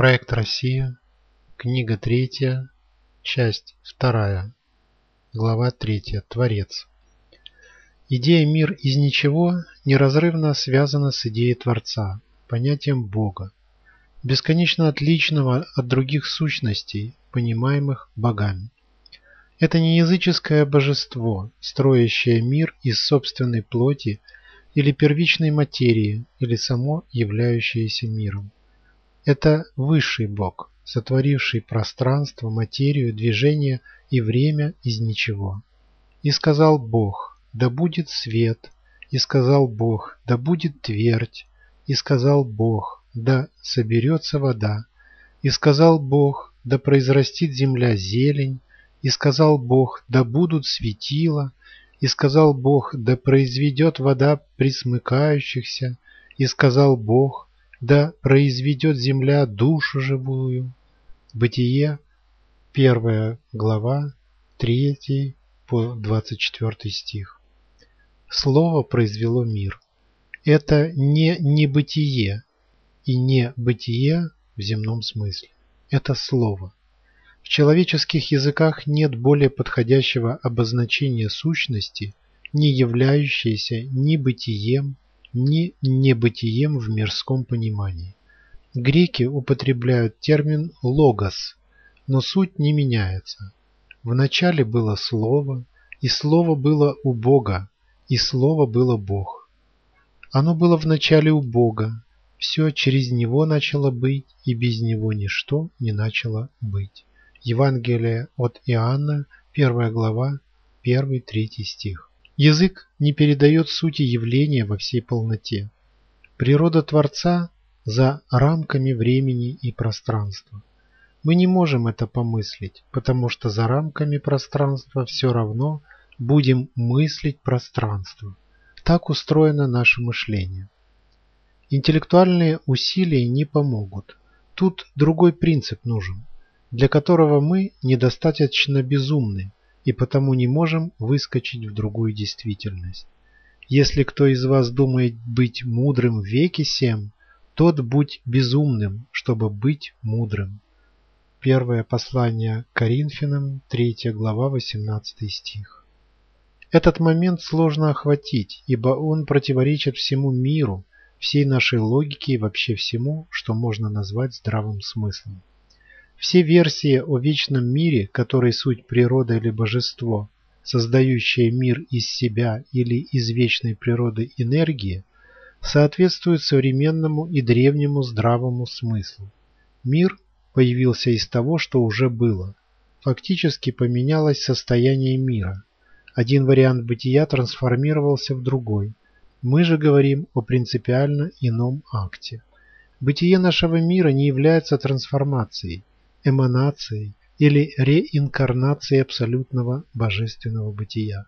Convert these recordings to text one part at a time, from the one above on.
Проект «Россия», книга третья, часть вторая, глава третья, Творец. Идея «мир из ничего» неразрывно связана с идеей Творца, понятием Бога, бесконечно отличного от других сущностей, понимаемых богами. Это не языческое божество, строящее мир из собственной плоти или первичной материи, или само являющееся миром. Это высший Бог, сотворивший пространство, материю, движение и время из ничего. И сказал Бог, да будет свет, и сказал Бог, да будет твердь, и сказал Бог, да соберется вода, и сказал Бог, да произрастит земля зелень, и сказал Бог, да будут светила, и сказал Бог, да произведет вода присмыкающихся, и сказал Бог, да произведет земля душу живую. Бытие, первая глава, 3 по 24 стих. Слово произвело мир. Это не небытие и не бытие в земном смысле. Это слово. В человеческих языках нет более подходящего обозначения сущности, не являющейся ни бытием, ни небытием в мирском понимании. Греки употребляют термин «логос», но суть не меняется. Вначале было Слово, и Слово было у Бога, и Слово было Бог. Оно было вначале у Бога, все через Него начало быть, и без Него ничто не начало быть. Евангелие от Иоанна, 1 глава, 1-3 стих. Язык не передает сути явления во всей полноте. Природа Творца за рамками времени и пространства. Мы не можем это помыслить, потому что за рамками пространства все равно будем мыслить пространство. Так устроено наше мышление. Интеллектуальные усилия не помогут. Тут другой принцип нужен, для которого мы недостаточно безумны, и потому не можем выскочить в другую действительность. Если кто из вас думает быть мудрым в веке сем, тот будь безумным, чтобы быть мудрым. Первое послание Коринфянам, 3 глава, 18 стих. Этот момент сложно охватить, ибо он противоречит всему миру, всей нашей логике и вообще всему, что можно назвать здравым смыслом. Все версии о вечном мире, который суть природа или божество, создающее мир из себя или из вечной природы энергии, соответствуют современному и древнему здравому смыслу. Мир появился из того, что уже было. Фактически поменялось состояние мира. Один вариант бытия трансформировался в другой. Мы же говорим о принципиально ином акте. Бытие нашего мира не является трансформацией эманацией или реинкарнацией абсолютного божественного бытия.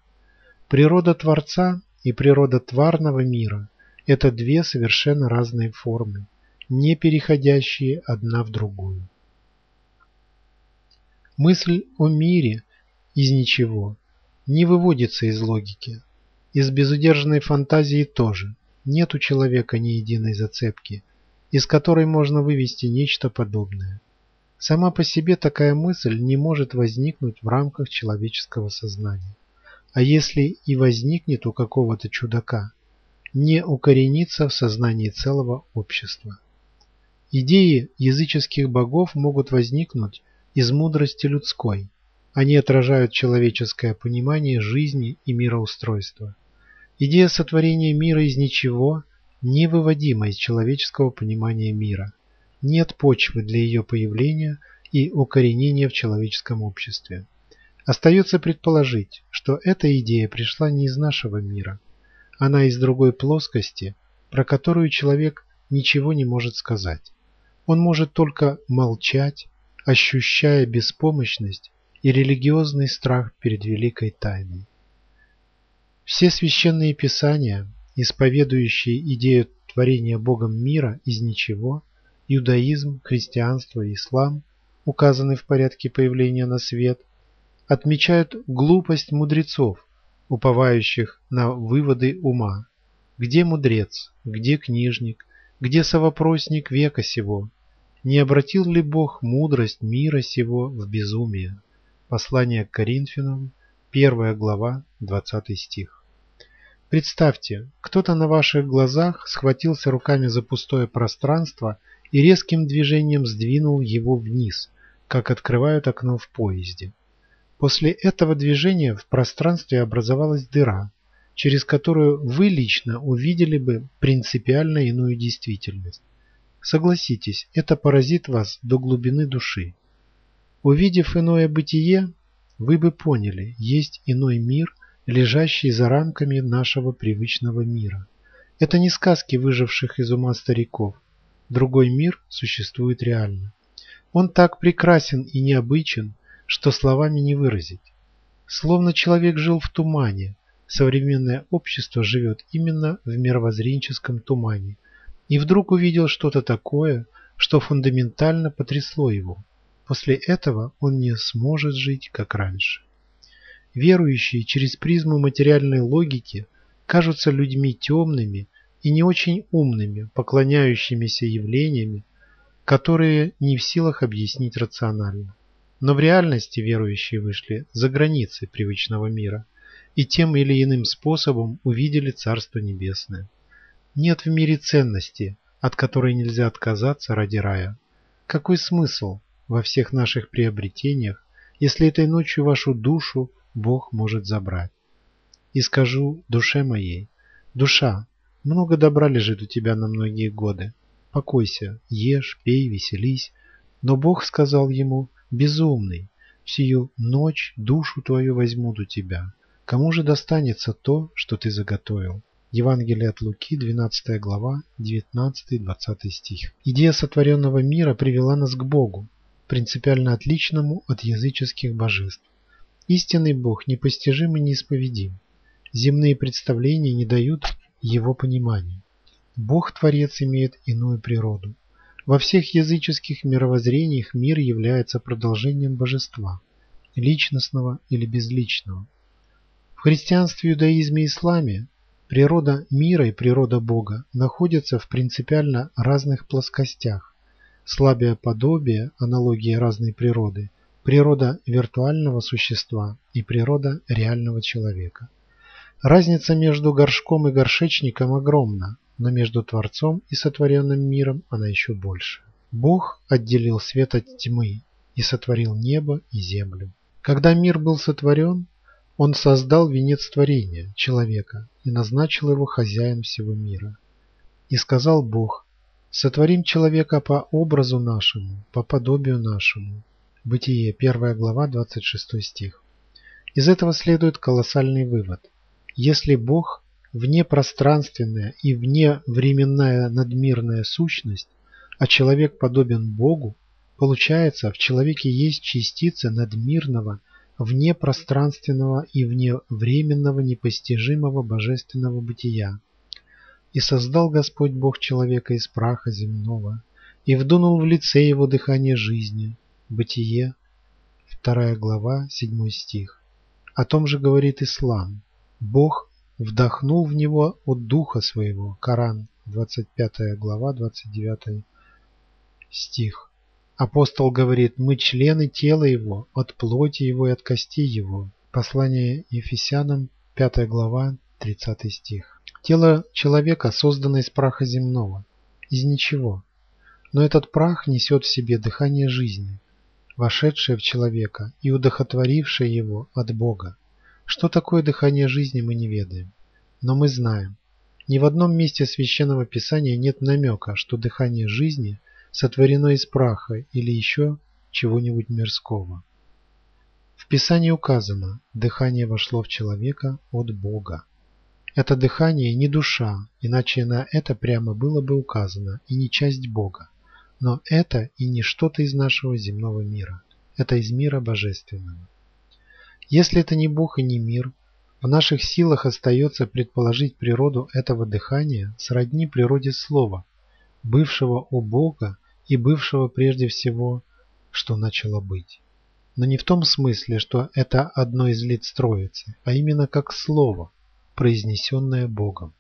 Природа Творца и природа тварного мира – это две совершенно разные формы, не переходящие одна в другую. Мысль о мире из ничего не выводится из логики. Из безудержной фантазии тоже. Нет у человека ни единой зацепки, из которой можно вывести нечто подобное. Сама по себе такая мысль не может возникнуть в рамках человеческого сознания. А если и возникнет у какого-то чудака, не укоренится в сознании целого общества. Идеи языческих богов могут возникнуть из мудрости людской. Они отражают человеческое понимание жизни и мироустройства. Идея сотворения мира из ничего невыводима из человеческого понимания мира – нет почвы для ее появления и укоренения в человеческом обществе. Остается предположить, что эта идея пришла не из нашего мира. Она из другой плоскости, про которую человек ничего не может сказать. Он может только молчать, ощущая беспомощность и религиозный страх перед великой тайной. Все священные писания, исповедующие идею творения Богом мира из ничего, иудаизм, христианство ислам, указанные в порядке появления на свет, отмечают глупость мудрецов, уповающих на выводы ума. Где мудрец, где книжник, где совопросник века сего? Не обратил ли Бог мудрость мира сего в безумие? Послание к Коринфянам, 1 глава, 20 стих. Представьте, кто-то на ваших глазах схватился руками за пустое пространство и резким движением сдвинул его вниз, как открывают окно в поезде. После этого движения в пространстве образовалась дыра, через которую вы лично увидели бы принципиально иную действительность. Согласитесь, это поразит вас до глубины души. Увидев иное бытие, вы бы поняли, есть иной мир, лежащий за рамками нашего привычного мира. Это не сказки выживших из ума стариков. Другой мир существует реально. Он так прекрасен и необычен, что словами не выразить. Словно человек жил в тумане, современное общество живет именно в мировоззренческом тумане, и вдруг увидел что-то такое, что фундаментально потрясло его. После этого он не сможет жить, как раньше. Верующие через призму материальной логики кажутся людьми темными и не очень умными, поклоняющимися явлениями, которые не в силах объяснить рационально. Но в реальности верующие вышли за границы привычного мира и тем или иным способом увидели Царство Небесное. Нет в мире ценности, от которой нельзя отказаться ради рая. Какой смысл во всех наших приобретениях, если этой ночью вашу душу Бог может забрать? И скажу душе моей, душа, много добра лежит у тебя на многие годы. Покойся, ешь, пей, веселись. Но Бог сказал ему, безумный, всю ночь душу твою возьмут у тебя. Кому же достанется то, что ты заготовил? Евангелие от Луки, 12 глава, 19-20 стих. Идея сотворенного мира привела нас к Богу, принципиально отличному от языческих божеств. Истинный Бог непостижим и неисповедим. Земные представления не дают его пониманию. Бог-творец имеет иную природу. Во всех языческих мировоззрениях мир является продолжением божества, личностного или безличного. В христианстве, иудаизме и исламе Природа мира и природа Бога находятся в принципиально разных плоскостях. Слабое подобие аналогии разной природы – природа виртуального существа и природа реального человека. Разница между горшком и горшечником огромна, но между Творцом и сотворенным миром она еще больше. Бог отделил свет от тьмы и сотворил небо и землю. Когда мир был сотворен, он создал венец творения, человека, и назначил его хозяин всего мира. И сказал Бог, сотворим человека по образу нашему, по подобию нашему. Бытие, 1 глава, 26 стих. Из этого следует колоссальный вывод. Если Бог – внепространственная и вневременная надмирная сущность, а человек подобен Богу, получается, в человеке есть частица надмирного – вне пространственного и вне временного непостижимого божественного бытия. И создал Господь Бог человека из праха земного, и вдунул в лице его дыхание жизни. Бытие, 2 глава, 7 стих. О том же говорит Ислам. Бог вдохнул в него от духа своего. Коран, 25 глава, 29 стих. Апостол говорит, мы члены тела его, от плоти его и от костей его. Послание Ефесянам, 5 глава, 30 стих. Тело человека создано из праха земного, из ничего. Но этот прах несет в себе дыхание жизни, вошедшее в человека и удохотворившее его от Бога. Что такое дыхание жизни, мы не ведаем. Но мы знаем. Ни в одном месте Священного Писания нет намека, что дыхание жизни – сотворено из праха или еще чего-нибудь мирского. В Писании указано, дыхание вошло в человека от Бога. Это дыхание не душа, иначе на это прямо было бы указано, и не часть Бога. Но это и не что-то из нашего земного мира. Это из мира божественного. Если это не Бог и не мир, в наших силах остается предположить природу этого дыхания сродни природе слова, бывшего у Бога и бывшего прежде всего, что начало быть. Но не в том смысле, что это одно из лиц Троицы, а именно как слово, произнесенное Богом.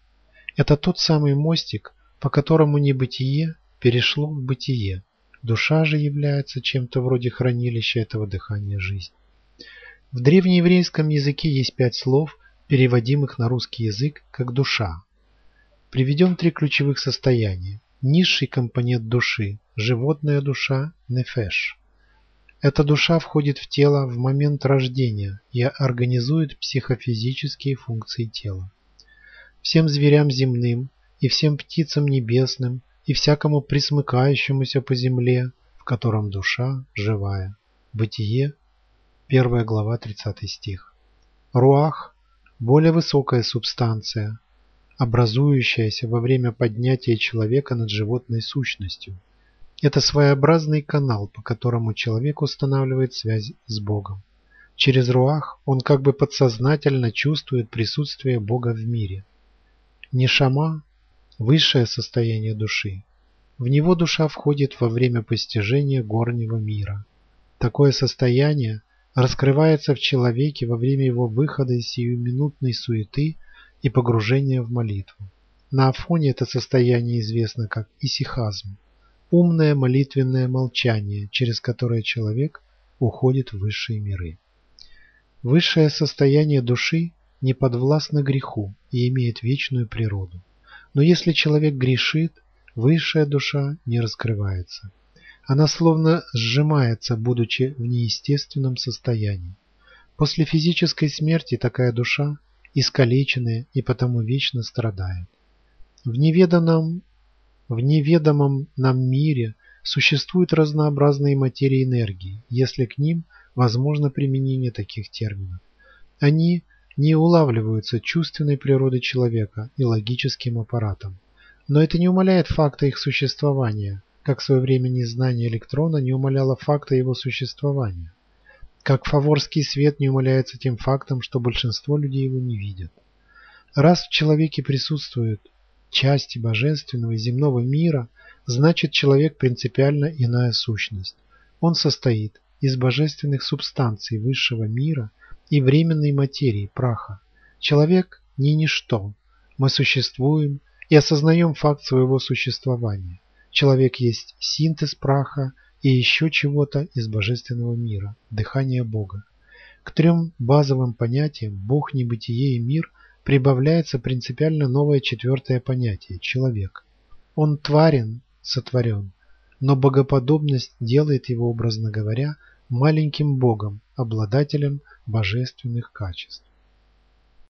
Это тот самый мостик, по которому небытие перешло в бытие, душа же является чем-то вроде хранилища этого дыхания жизни. В древнееврейском языке есть пять слов, переводимых на русский язык как «душа». Приведем три ключевых состояния. Низший компонент души – животная душа – нефеш. Эта душа входит в тело в момент рождения и организует психофизические функции тела. Всем зверям земным и всем птицам небесным и всякому присмыкающемуся по земле, в котором душа живая. Бытие, 1 глава, 30 стих. Руах – более высокая субстанция, образующаяся во время поднятия человека над животной сущностью – это своеобразный канал, по которому человек устанавливает связь с Богом. Через руах он как бы подсознательно чувствует присутствие Бога в мире. Нишама – высшее состояние души. В него душа входит во время постижения горнего мира. Такое состояние раскрывается в человеке во время его выхода из сиюминутной суеты и погружения в молитву. На Афоне это состояние известно как исихазм умное молитвенное молчание, через которое человек уходит в высшие миры. Высшее состояние души не подвластно греху и имеет вечную природу. Но если человек грешит, высшая душа не раскрывается. Она словно сжимается, будучи в неестественном состоянии. После физической смерти такая душа искалеченная и потому вечно страдает. В неведанном в неведомом нам мире существуют разнообразные материи энергии, если к ним возможно применение таких терминов. Они не улавливаются чувственной природой человека и логическим аппаратом. Но это не умаляет факта их существования, как в свое время незнание электрона не умаляло факта его существования. Как фаворский свет не умаляется тем фактом, что большинство людей его не видят. Раз в человеке присутствует части божественного и земного мира, значит человек принципиально иная сущность. Он состоит из божественных субстанций высшего мира и временной материи, праха. Человек не ничто. Мы существуем и осознаем факт своего существования. Человек есть синтез праха и еще чего-то из божественного мира, дыхание Бога. К трем базовым понятиям – Бог, небытие и мир – прибавляется принципиально новое четвертое понятие – человек. Он тварен, сотворен, но богоподобность делает его, образно говоря, маленьким богом, обладателем божественных качеств.